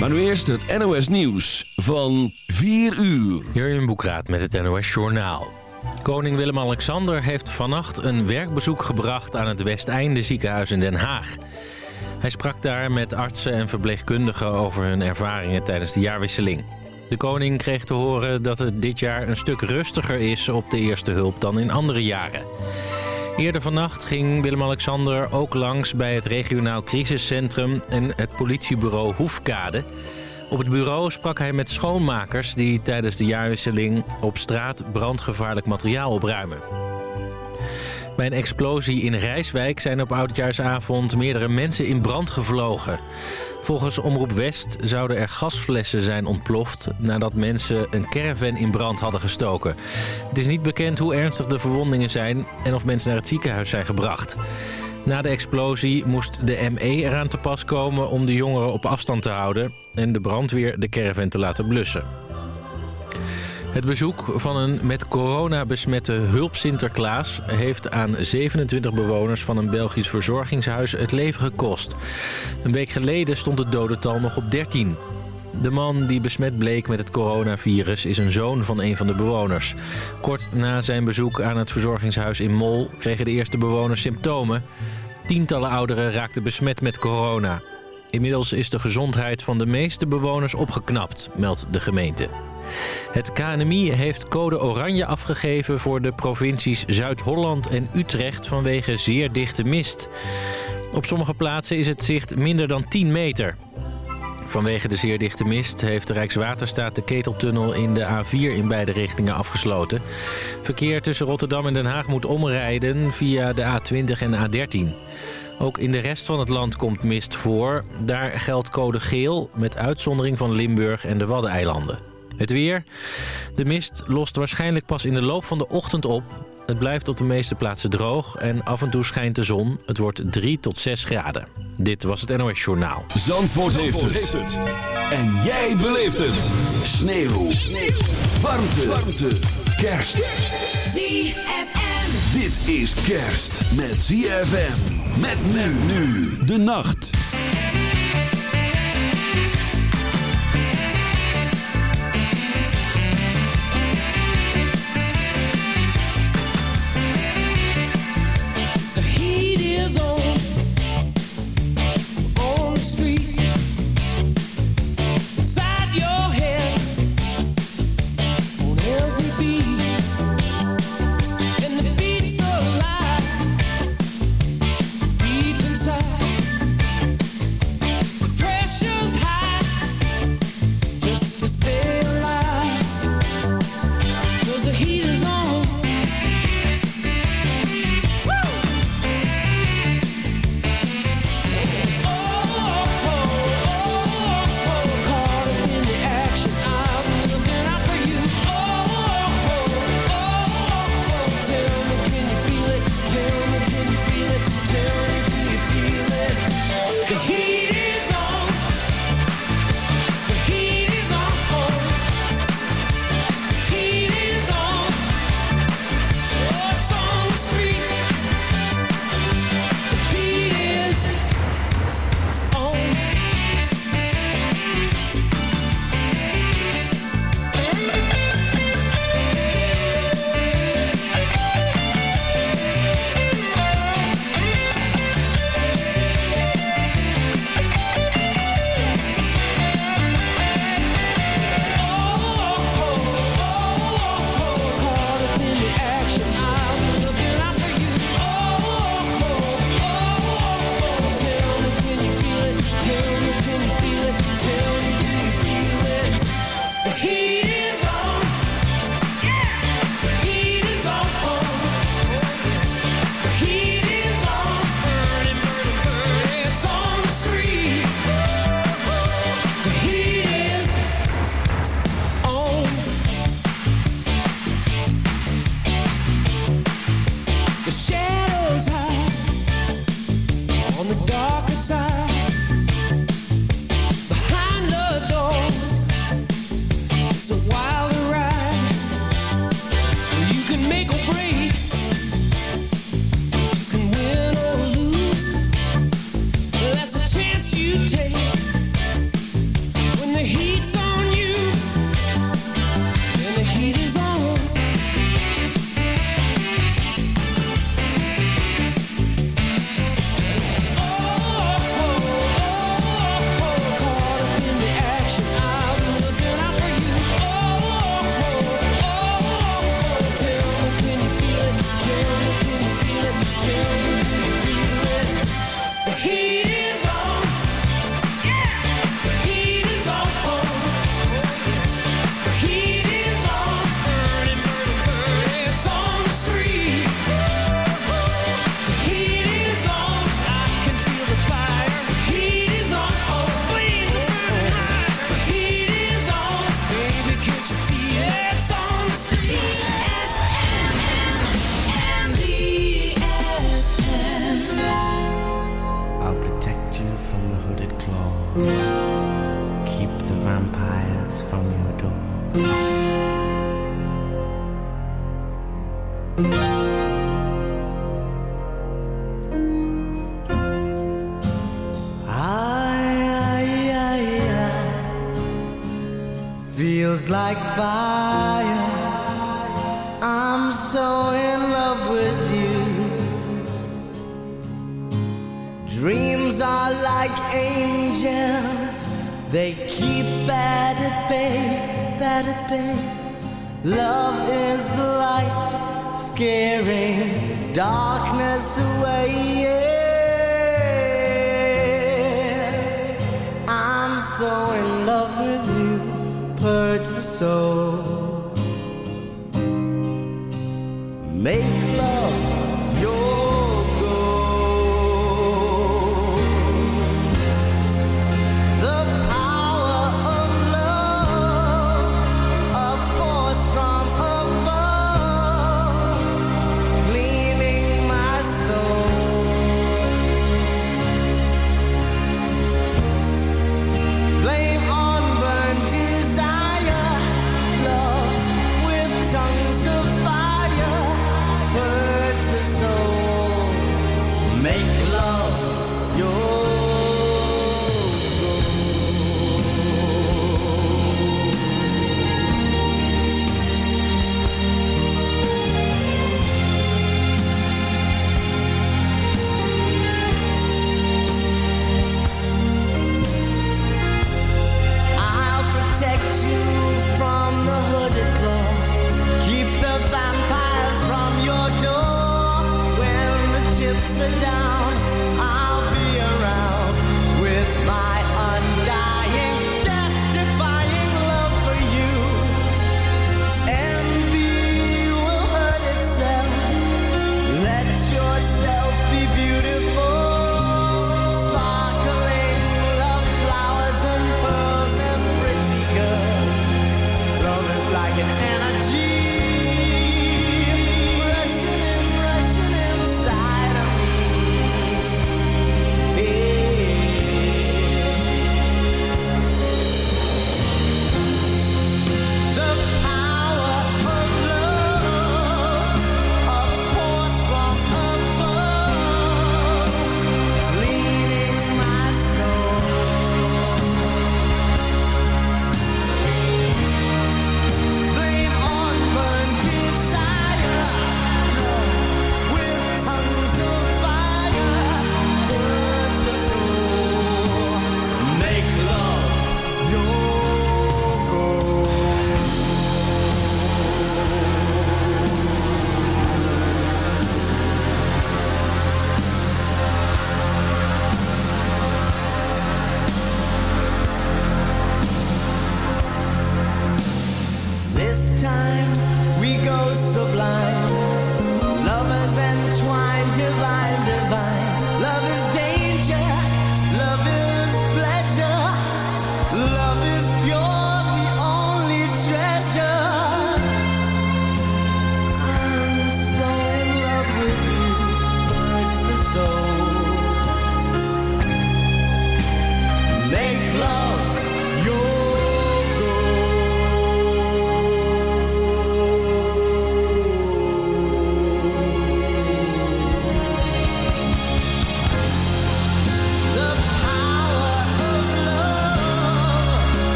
Maar nu eerst het NOS Nieuws van 4 uur. Jurjen Boekraat met het NOS Journaal. Koning Willem-Alexander heeft vannacht een werkbezoek gebracht aan het Westeinde ziekenhuis in Den Haag. Hij sprak daar met artsen en verpleegkundigen over hun ervaringen tijdens de jaarwisseling. De koning kreeg te horen dat het dit jaar een stuk rustiger is op de eerste hulp dan in andere jaren. Eerder vannacht ging Willem-Alexander ook langs bij het regionaal crisiscentrum en het politiebureau Hoefkade. Op het bureau sprak hij met schoonmakers die tijdens de jaarwisseling op straat brandgevaarlijk materiaal opruimen. Bij een explosie in Rijswijk zijn op oudjaarsavond meerdere mensen in brand gevlogen. Volgens Omroep West zouden er gasflessen zijn ontploft... nadat mensen een caravan in brand hadden gestoken. Het is niet bekend hoe ernstig de verwondingen zijn... en of mensen naar het ziekenhuis zijn gebracht. Na de explosie moest de ME eraan te pas komen om de jongeren op afstand te houden... en de brandweer de caravan te laten blussen. Het bezoek van een met corona besmette hulp Sinterklaas... heeft aan 27 bewoners van een Belgisch verzorgingshuis het leven gekost. Een week geleden stond het dodental nog op 13. De man die besmet bleek met het coronavirus is een zoon van een van de bewoners. Kort na zijn bezoek aan het verzorgingshuis in Mol kregen de eerste bewoners symptomen. Tientallen ouderen raakten besmet met corona. Inmiddels is de gezondheid van de meeste bewoners opgeknapt, meldt de gemeente. Het KNMI heeft code oranje afgegeven voor de provincies Zuid-Holland en Utrecht vanwege zeer dichte mist. Op sommige plaatsen is het zicht minder dan 10 meter. Vanwege de zeer dichte mist heeft de Rijkswaterstaat de keteltunnel in de A4 in beide richtingen afgesloten. Verkeer tussen Rotterdam en Den Haag moet omrijden via de A20 en A13. Ook in de rest van het land komt mist voor. Daar geldt code geel met uitzondering van Limburg en de Waddeneilanden. Het weer. De mist lost waarschijnlijk pas in de loop van de ochtend op. Het blijft op de meeste plaatsen droog en af en toe schijnt de zon. Het wordt 3 tot 6 graden. Dit was het NOS Journaal. Zandvoort, heeft, het. En jij beleeft het. Sneeuw. Sneeuw. Warmte. Warmte. Kerst. ZFM. Dit is kerst met ZFM. Met men nu de nacht.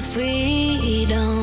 Freedom.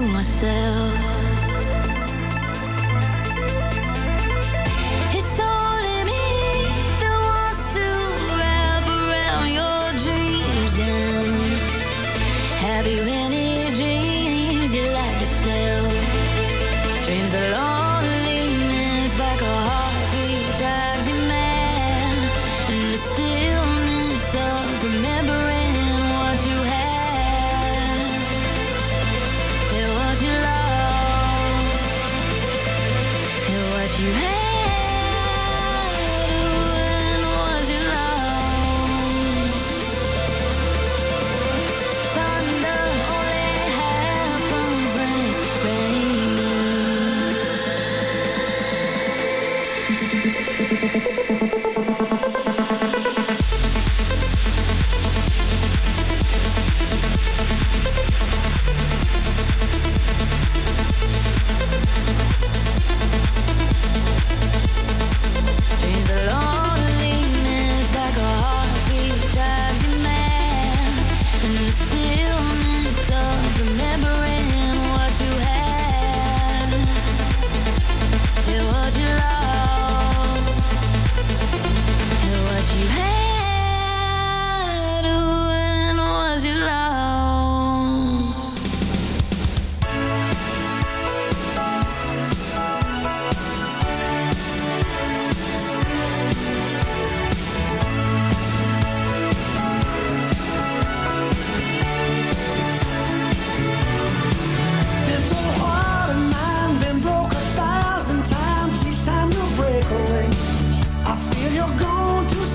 To myself.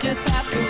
just have to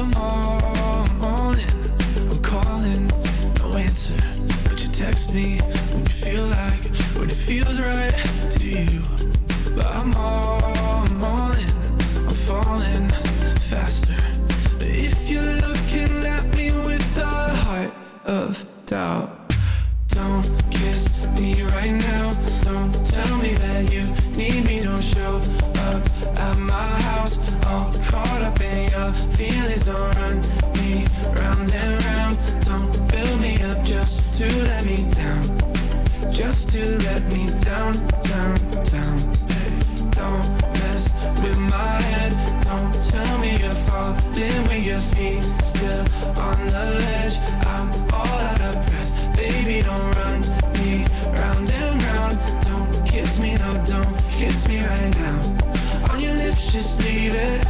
I'm all, I'm all in. I'm calling, no answer. But you text me when you feel like, when it feels right to you. But I'm all, I'm all in. I'm falling faster. If you're looking at me with a heart of doubt, the ledge. I'm all out of breath. Baby, don't run me round and round. Don't kiss me, don't kiss me right now. On your lips, just leave it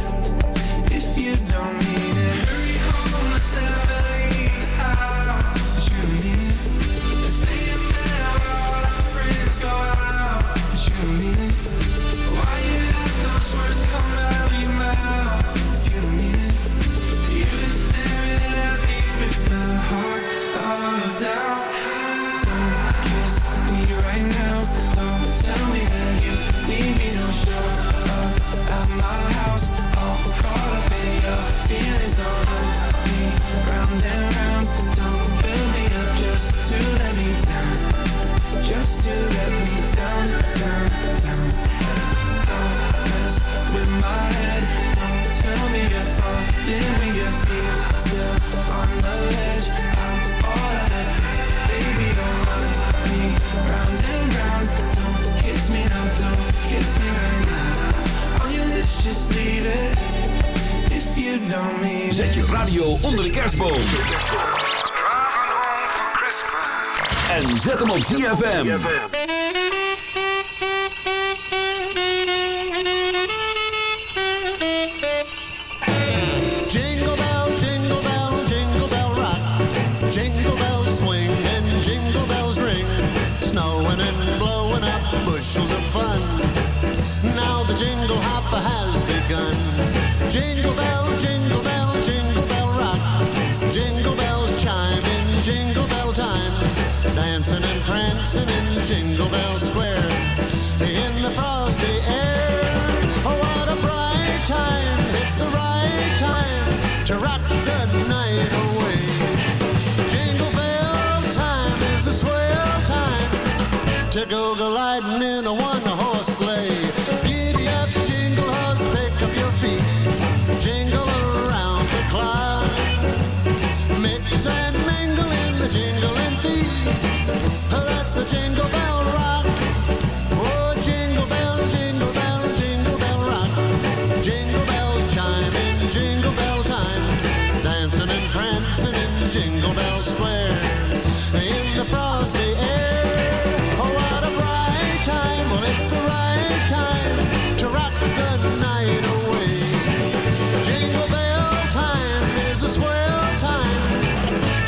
Zet je radio onder de kerstboom. En zet hem op ZFM. Go gliding in a one-horse sleigh. Giddy up, jingle horse, pick up your feet. Jingle around the clock. Mix and mingle in the jingling feet. That's the jingle bell rock. Oh, jingle bell, jingle bell, jingle bell rock. Jingle bells chime in jingle bell time. Dancing and prancing in Jingle Bell Square.